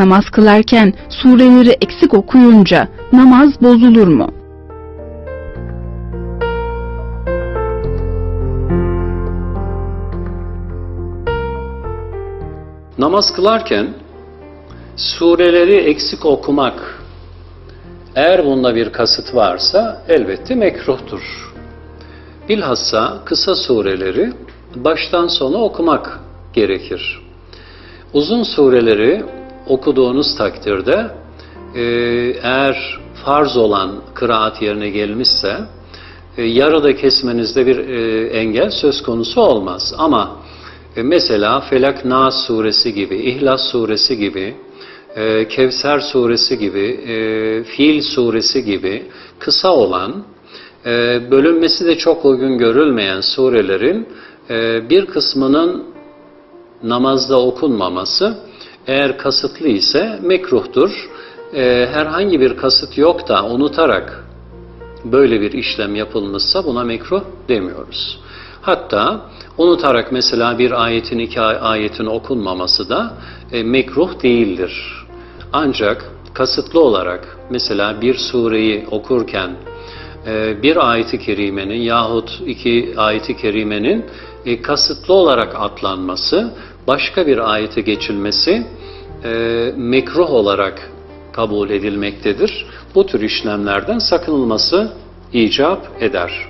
Namaz kılarken sureleri eksik okuyunca namaz bozulur mu? Namaz kılarken sureleri eksik okumak eğer bunda bir kasıt varsa elbette mekruhtur. Bilhassa kısa sureleri baştan sona okumak gerekir. Uzun sureleri okuduğunuz takdirde e, eğer farz olan kıraat yerine gelmişse e, yarıda kesmenizde bir e, engel söz konusu olmaz. Ama mesela Felak Nas suresi gibi, İhlas suresi gibi, Kevser suresi gibi, Fil suresi gibi kısa olan, bölünmesi de çok uygun görülmeyen surelerin bir kısmının namazda okunmaması eğer kasıtlı ise mekruhtur. E, herhangi bir kasıt yok da unutarak böyle bir işlem yapılmışsa buna mekruh demiyoruz. Hatta unutarak mesela bir ayetin iki ayetin okunmaması da e, mekruh değildir. Ancak kasıtlı olarak mesela bir sureyi okurken e, bir ayeti kerimenin yahut iki ayeti kerimenin e, kasıtlı olarak atlanması, başka bir ayete geçilmesi e, mekruh olarak kabul edilmektedir. Bu tür işlemlerden sakınılması icap eder.